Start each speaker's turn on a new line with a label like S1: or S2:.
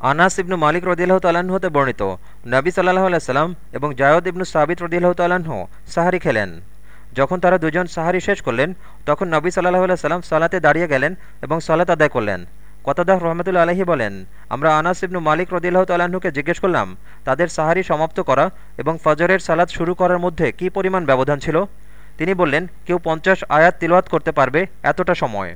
S1: আনাস ইবনু মালিক রদিল্লাহ তাল্লাহ্ন হতে বর্ণিত। নবী সাল্লাহ আলাইসাল্লাম এবং জায়দ ইবনু সাবিত রদিল্লাহ তাল্লাহ্ন সাহারি খেলেন। যখন তারা দুজন সাহারি শেষ করলেন, তখন নবী সাল্লাহ আলাইসাল্লাম সালাতে দাঁড়িয়ে গেলেন এবং সালাত আদায় করলেন। কতাদাহ রহমতুল্লা আলহী বলেন, আমরা আনাস ইবনু মালিক রদিল্লাহ তাল্লাহ্নকে জিজ্ঞেস করলাম, তাদের সাহারি সমাপ্ত করা এবং ফজরের সালাদ শুরু করার মধ্যে কি পরিমাণ ব্যবধান ছিল? তিনি বললেন, কেউ পঞ্চাশ আয়াত তিলওয়াত করতে পারবে এতটা সময়।